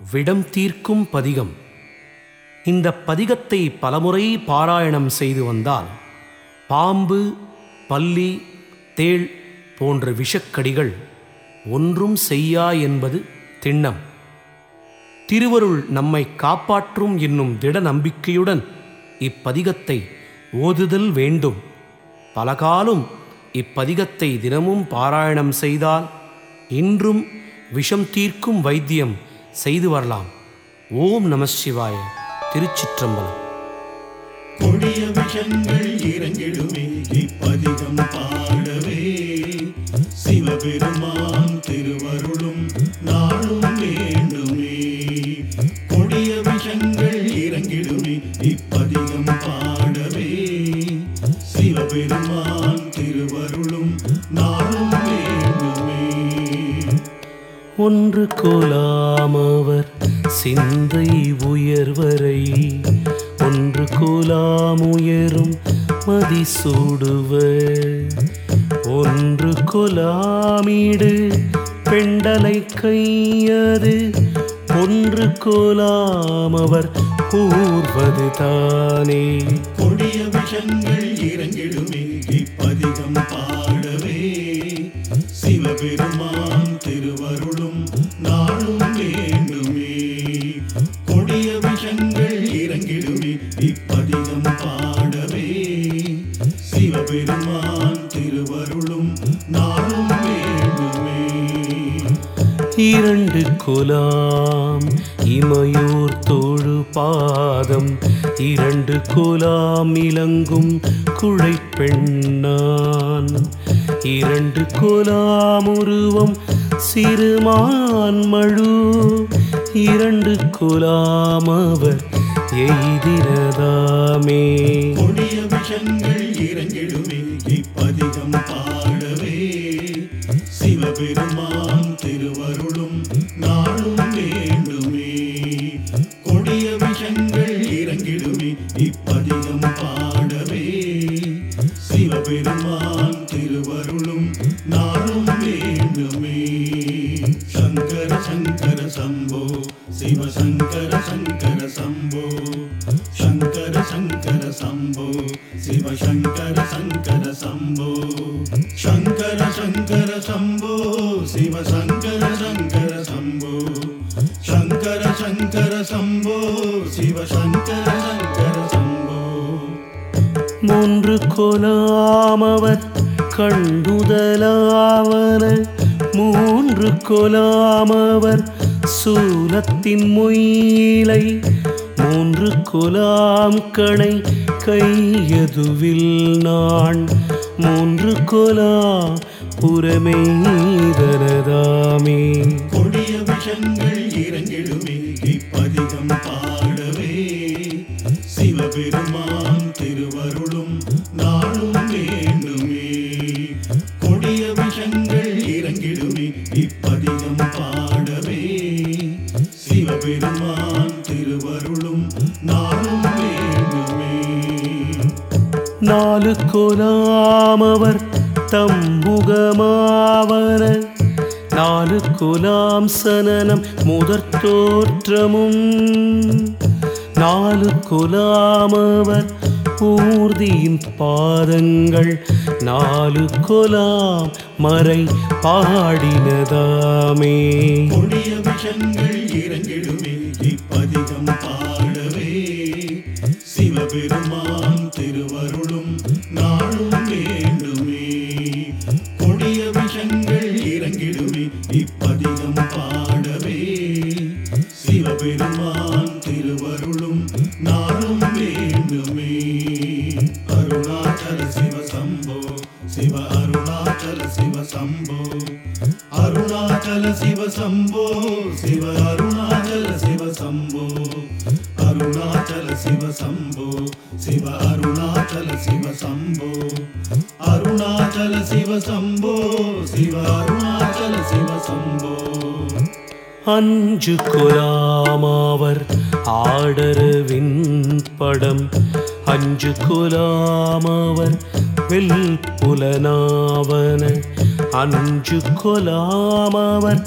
விடம் தீர்க்கும் பதிகம். இந்த பதிகத்தை பலமுறை பாராயணம் செய்து வந்தால் பாம்பு பல்லி தேள் போன்ற விஷக்கடிகள் ஒன்றும் செய்யா என்பது திண்ணம். திருவருள் நம்மை காப்பாற்றும் என்னும் திட நம்பிக்கையுடன் இப்பதிகத்தை ஓதுதல் வேண்டும். பலகாலும் இப்பதிகத்தை தினமும் பாராயணம் செய்தால் இன்றும் விஷம் தீர்க்கும் வைத்தியம் செய்து வரலாம். ஓம் நம சிவாய திருச்சிற்றம்பலம். கொடிய விஷங்கள் இறங்கிடுமே இப்பதிகம் பாடவே. சிவபெரும் ஒன்று கோலாமவர் சிந்தை உயர்வரை ஒன்று கோலாம் உயரும் மதிசூடுவர் ஒன்று கொலாமீடு பெண்டலை கையது. ஒன்று கோலாமவர் கூர்வது தானே. கொடிய விஷங்கள் இறங்கிடுமே இப்பதிகம் பா இரண்டு குலாம் இமையோர் தொழு பாதம். இரண்டு குலாம் இலங்கும் குழை பெண்ணான். இரண்டு குலாம் உருவம் சிறுமான் மழு. இரண்டு குலாம் அவர் எய்தினதாமே. கொடிய விஷங்கள் இறங்கிடுமே இப்பதிகம் பாடவே. சிவபெருமா இப்பதிகம் பாடவே சிவபெருமான் திருவருளும் நாளும் வேண்டுமே. சங்கர சங்கர சம்போ சிவசங்கர சங்கர சம்போ சங்கர சங்கர சம்போ சிவசங்கர சங்கர சம்போ சங்கர சங்கர சம்போ சிவசங்கர சங்கர சம்போ சங்கர சங்கர சம்போ சிவசங்கர ஒன்று கொலாமவர் கண்டுதலாவன மூன்று கொலாமவர் சூலத்தின் மொயிலை மூன்று கொலாம் கணை கையதுவில் நான் மூன்று கொலா புறமெய்தனதாமே கொடிய விஷங்கள் இறங்கிடுமே நாலு கொலாமவர் தம்புகமாவன. நாலு குலாம் சனனம் முதற் தோற்றமும் நாலு குலாமவர் ஊர்தியின் பாதங்கள். நாலு கொலாம் மறை பாடினதாமே. கொடிய விஷங்கள் இறங்கிடுமே இப்பதிகம் பாடவே. சிவபெருமா பெருமான் திருவருளும் நாளும் வேண்டுமே. அருணாச்சல சிவ சம்போ சிவ அருணாச்சல சிவ சம்போ. அருணாச்சல சிவ சம்போ சிவ அருணாச்சல சிவ சம்போ. அருணாச்சல சிவ சம்போ சிவ அருணாச்சல சிவ சம்போ. அருணாச்சல சிவ சம்போ சிவ அருணாச்சல சிவ சம்போ. அஞ்சு குலாமாவர் ஆடரவின் படம். அஞ்சு குலாமாவர் வில் புலனாவன. அஞ்சு கொலாமவர்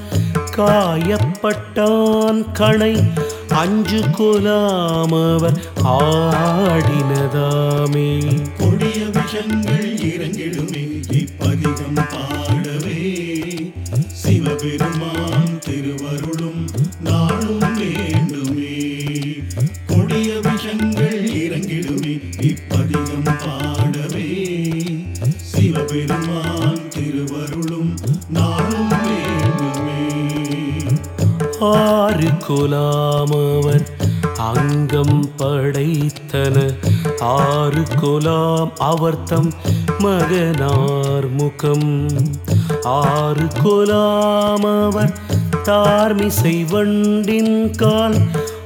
காயப்பட்டான் கணை. அஞ்சு குலாமவர் ஆடினதாமே. கொடிய விஷங்கள் இறங்கிடுமே இப்பதிகம் பாடவே. சிவபெருமான் திருவருளும் நாளும் வேண்டுமே. கொடிய விஷங்கள் இறங்கிடுமே இப்பதிகம் பாடவே. சிவபெருமான் திருவருளும் நாளும் வேண்டுமே. ஆறு கொலாமவர் அங்கம் படைத்தன. ஆறு கொலாம் அவர்த்தம் மகனார் முகம். ஆறு கொலாமவர் தார்மிசை வண்டின் கால்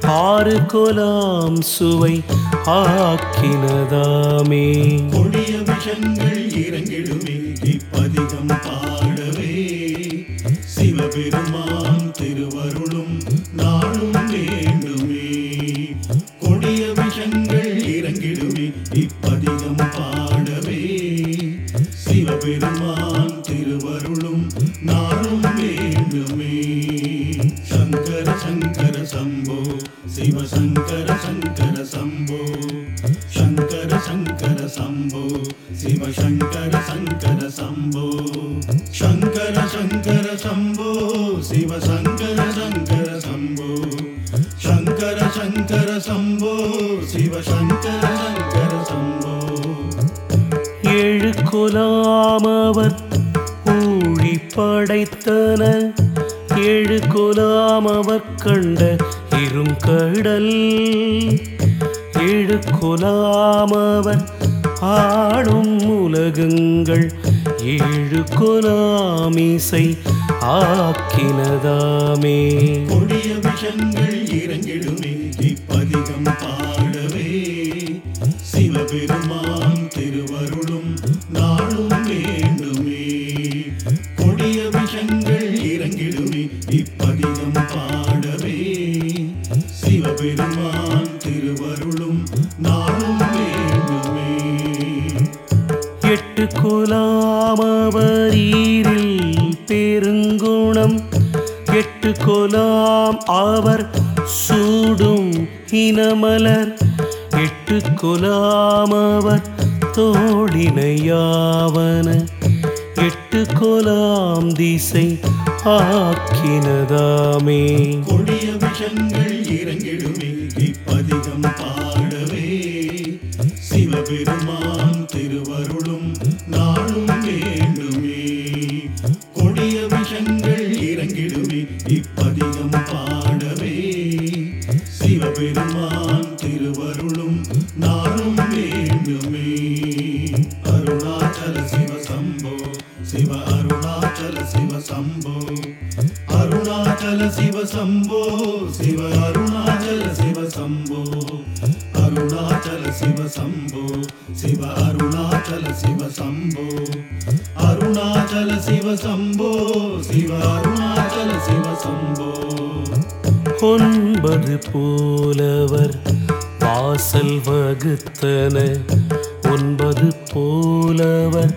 ஆறு கொலாம் சுவை ஆக்கினதாமே. கொடிய விஷங்கள் இறங்கிடுமே இப்பதிகம் பாடவே. சிவபெருமான் திருவருளும் நாளும் வேண்டுமே. கொடிய விஷங்கள் இறங்கிடுமே இப்பதிகம் பாடவே. சிவபெருமான் திருவருளும் நாளும் சங்கர சங்கர சம்போ சிவ சங்கர சங்கர சம்போ. ஏழு குலாமவர் ஊழி படைத்தன. ஏழு குலாமவர் கண்ட இரும் கடல். ஏழு குலாமவர் ஆடும் உலகங்கள் ஏழு கொலாமிசை ஆக்கினதாமே. கொடிய விஷங்கள் இறங்கிடுமே இப்பதிகம் பாடவே. சிவபெருமா அவர் சூடும் இனமலர் எட்டு கொலாமவர் தோடினையாவன எட்டு கொலாம் திசை ஆக்கினதாமே. கொடிய விஷங்கள் சிவ அருணாச்சல சிவ சம்போ. அருணாச்சல சிவ சம்போ. சிவ அருணாச்சல சிவ சம்போ. அருணாச்சல சிவ சம்போ. சிவ அருணாச்சல சிவ சம்போ. அருணாச்சல சிவ சம்போ. சிவ அருணாச்சல சிவ சம்போ. ஒன்பது போலவர் வாசல் வகுத்தன ஒன்பது போலவர்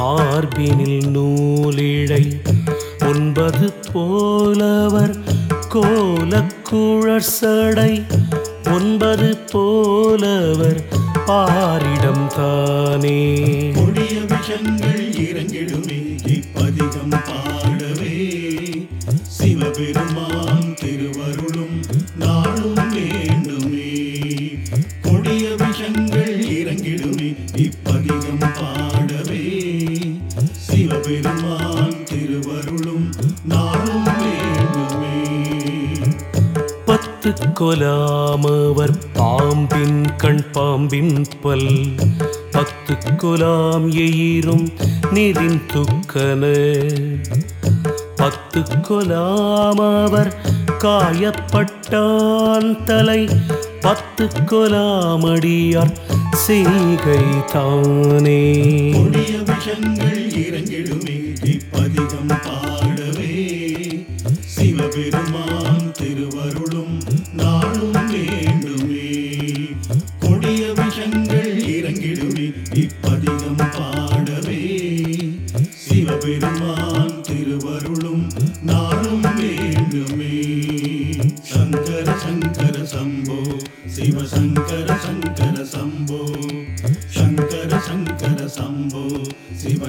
மார்பினில் நூலிழை ஒன்பது போலவர் கோலக்குழற்சடை ஒன்பது போலவர் பாரிடம் தானே. கொடிய விஷங்கள் இறங்கிடுமே இப்பதிகம் பாடவே. சிவபெருமா சிவபெருமான் திருவருளும் நாளும் வேண்டுமே பத்து கொலாமவர் பாம்பின் கண் பாம்பின் பல். பத்து கொலாம் எயிரும் நிறின் துக்கன. பத்து கொலாமவர் காயப்பட்டான் தலை. பத்து கொலாமடியார் செய்கை தானே. கொடிய விஷங்கள் இறங்கிடுமே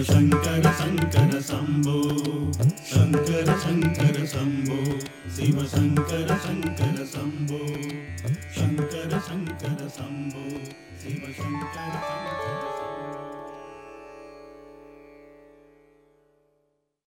சிவ